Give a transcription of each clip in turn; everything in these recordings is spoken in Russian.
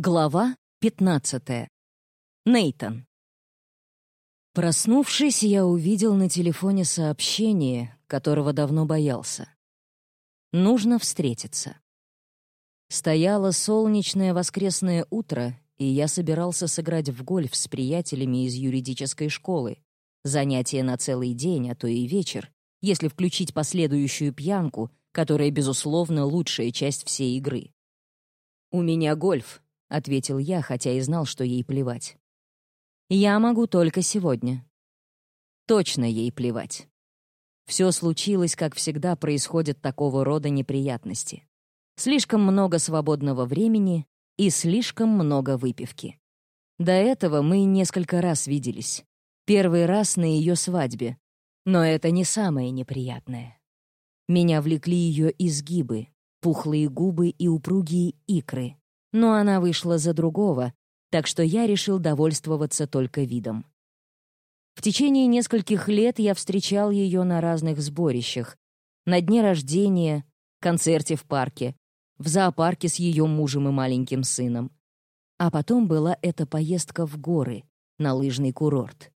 Глава 15. Нейтон. Проснувшись, я увидел на телефоне сообщение, которого давно боялся. Нужно встретиться. Стояло солнечное воскресное утро, и я собирался сыграть в гольф с приятелями из юридической школы. Занятие на целый день, а то и вечер, если включить последующую пьянку, которая, безусловно, лучшая часть всей игры. «У меня гольф», — ответил я, хотя и знал, что ей плевать. «Я могу только сегодня». Точно ей плевать. Все случилось, как всегда происходят такого рода неприятности. Слишком много свободного времени и слишком много выпивки. До этого мы несколько раз виделись. Первый раз на ее свадьбе. Но это не самое неприятное. Меня влекли ее изгибы, пухлые губы и упругие икры, но она вышла за другого, так что я решил довольствоваться только видом. В течение нескольких лет я встречал ее на разных сборищах, на дне рождения, концерте в парке, в зоопарке с ее мужем и маленьким сыном. А потом была эта поездка в горы, на лыжный курорт.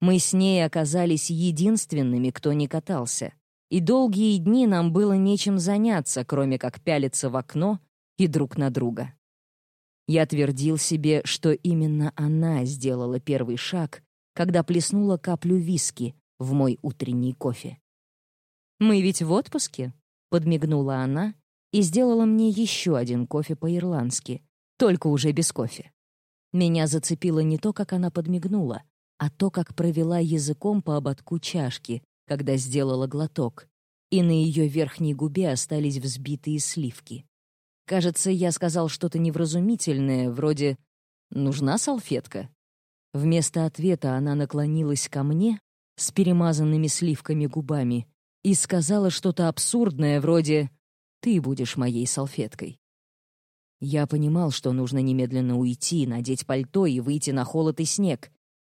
Мы с ней оказались единственными, кто не катался, и долгие дни нам было нечем заняться, кроме как пялиться в окно и друг на друга. Я твердил себе, что именно она сделала первый шаг, когда плеснула каплю виски в мой утренний кофе. «Мы ведь в отпуске?» — подмигнула она и сделала мне еще один кофе по-ирландски, только уже без кофе. Меня зацепило не то, как она подмигнула, а то, как провела языком по ободку чашки, когда сделала глоток, и на ее верхней губе остались взбитые сливки. Кажется, я сказал что-то невразумительное, вроде «нужна салфетка?». Вместо ответа она наклонилась ко мне с перемазанными сливками губами и сказала что-то абсурдное, вроде «ты будешь моей салфеткой». Я понимал, что нужно немедленно уйти, надеть пальто и выйти на холод и снег,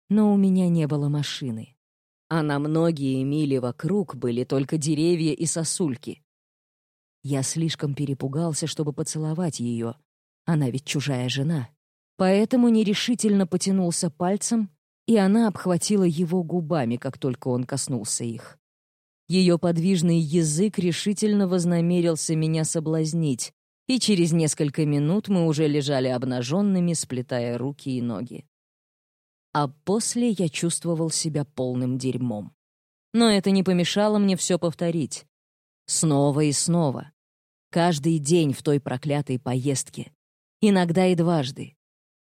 но у меня не было машины. А на многие мили вокруг были только деревья и сосульки. Я слишком перепугался, чтобы поцеловать ее. Она ведь чужая жена. Поэтому нерешительно потянулся пальцем, и она обхватила его губами, как только он коснулся их. Ее подвижный язык решительно вознамерился меня соблазнить, и через несколько минут мы уже лежали обнаженными, сплетая руки и ноги. А после я чувствовал себя полным дерьмом. Но это не помешало мне все повторить. Снова и снова. Каждый день в той проклятой поездке. Иногда и дважды.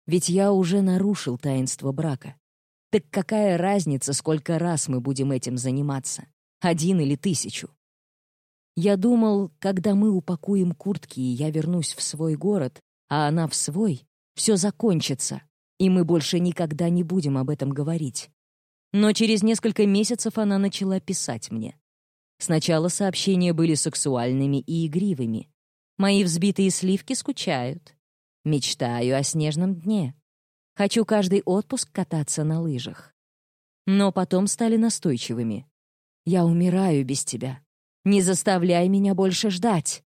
Ведь я уже нарушил таинство брака. Так какая разница, сколько раз мы будем этим заниматься? Один или тысячу? Я думал, когда мы упакуем куртки, и я вернусь в свой город, а она в свой, все закончится, и мы больше никогда не будем об этом говорить. Но через несколько месяцев она начала писать мне. Сначала сообщения были сексуальными и игривыми. Мои взбитые сливки скучают. Мечтаю о снежном дне. Хочу каждый отпуск кататься на лыжах. Но потом стали настойчивыми. Я умираю без тебя. Не заставляй меня больше ждать.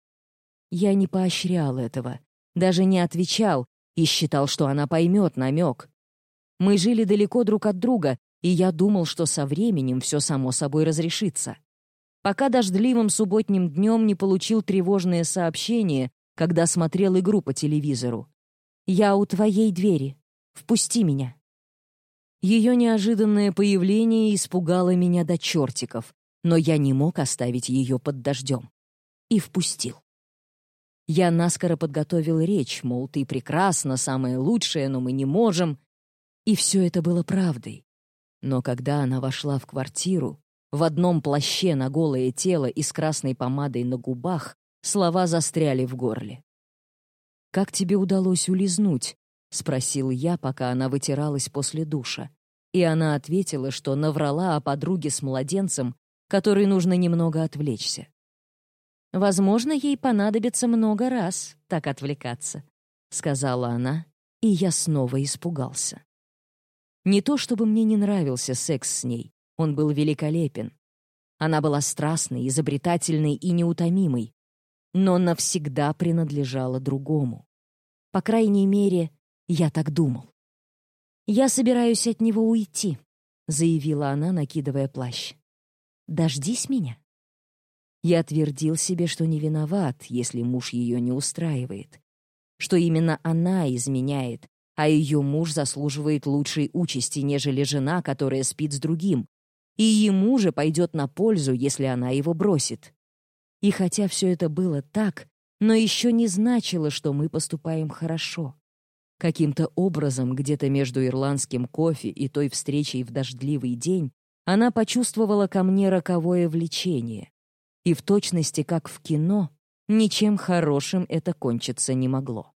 Я не поощрял этого, даже не отвечал и считал, что она поймет намек. Мы жили далеко друг от друга, и я думал, что со временем все само собой разрешится пока дождливым субботним днем не получил тревожное сообщение, когда смотрел игру по телевизору. «Я у твоей двери. Впусти меня». Ее неожиданное появление испугало меня до чертиков, но я не мог оставить ее под дождем. И впустил. Я наскоро подготовил речь, мол, ты прекрасна, самое лучшее, но мы не можем. И все это было правдой. Но когда она вошла в квартиру, в одном плаще на голое тело и с красной помадой на губах слова застряли в горле. «Как тебе удалось улизнуть?» — спросил я, пока она вытиралась после душа. И она ответила, что наврала о подруге с младенцем, которой нужно немного отвлечься. «Возможно, ей понадобится много раз так отвлекаться», — сказала она, и я снова испугался. Не то чтобы мне не нравился секс с ней, он был великолепен. Она была страстной, изобретательной и неутомимой, но навсегда принадлежала другому. По крайней мере, я так думал. «Я собираюсь от него уйти», — заявила она, накидывая плащ. «Дождись меня». Я твердил себе, что не виноват, если муж ее не устраивает, что именно она изменяет, а ее муж заслуживает лучшей участи, нежели жена, которая спит с другим, и ему же пойдет на пользу, если она его бросит. И хотя все это было так, но еще не значило, что мы поступаем хорошо. Каким-то образом, где-то между ирландским кофе и той встречей в дождливый день, она почувствовала ко мне роковое влечение. И в точности, как в кино, ничем хорошим это кончиться не могло.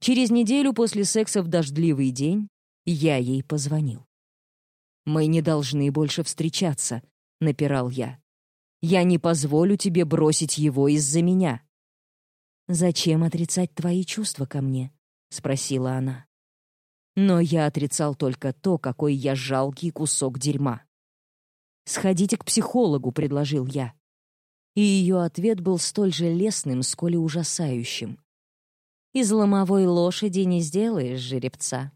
Через неделю после секса в дождливый день я ей позвонил. «Мы не должны больше встречаться», — напирал я. «Я не позволю тебе бросить его из-за меня». «Зачем отрицать твои чувства ко мне?» — спросила она. Но я отрицал только то, какой я жалкий кусок дерьма. «Сходите к психологу», — предложил я. И ее ответ был столь же лестным, сколь и ужасающим. «Из ломовой лошади не сделаешь жеребца».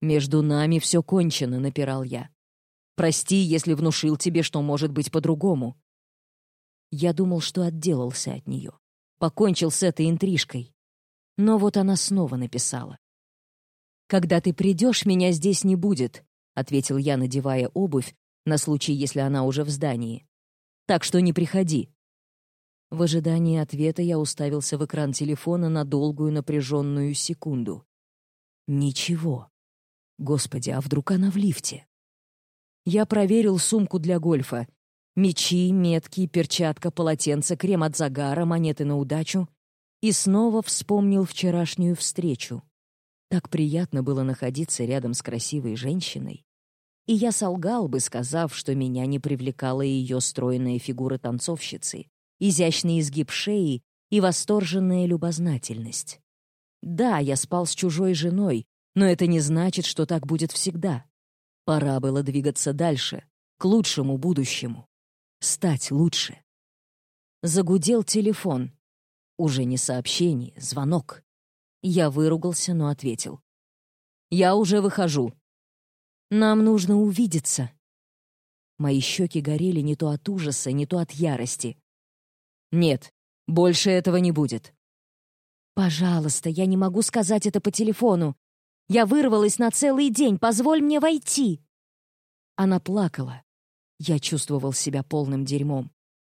«Между нами все кончено», — напирал я. «Прости, если внушил тебе, что может быть по-другому». Я думал, что отделался от нее покончил с этой интрижкой. Но вот она снова написала. «Когда ты придешь, меня здесь не будет», — ответил я, надевая обувь, на случай, если она уже в здании. «Так что не приходи». В ожидании ответа я уставился в экран телефона на долгую напряженную секунду. Ничего. Господи, а вдруг она в лифте? Я проверил сумку для гольфа Мечи, метки, перчатка, полотенце, крем от загара, монеты на удачу. И снова вспомнил вчерашнюю встречу. Так приятно было находиться рядом с красивой женщиной. И я солгал бы, сказав, что меня не привлекала ее стройная фигура танцовщицы, изящный изгиб шеи и восторженная любознательность. Да, я спал с чужой женой, но это не значит, что так будет всегда. Пора было двигаться дальше, к лучшему будущему стать лучше. Загудел телефон. Уже не сообщение, звонок. Я выругался, но ответил. «Я уже выхожу. Нам нужно увидеться». Мои щеки горели не то от ужаса, не то от ярости. «Нет, больше этого не будет». «Пожалуйста, я не могу сказать это по телефону. Я вырвалась на целый день, позволь мне войти». Она плакала. Я чувствовал себя полным дерьмом.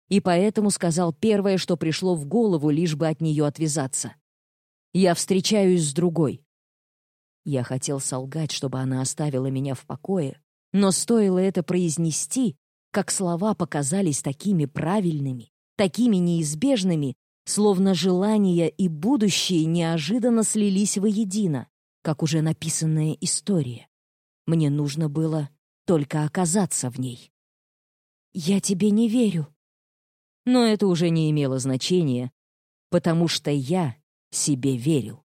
И поэтому сказал первое, что пришло в голову, лишь бы от нее отвязаться. «Я встречаюсь с другой». Я хотел солгать, чтобы она оставила меня в покое, но стоило это произнести, как слова показались такими правильными, такими неизбежными, словно желания и будущее неожиданно слились воедино, как уже написанная история. Мне нужно было только оказаться в ней. «Я тебе не верю». Но это уже не имело значения, потому что я себе верил.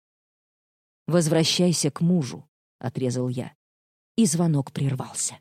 «Возвращайся к мужу», — отрезал я. И звонок прервался.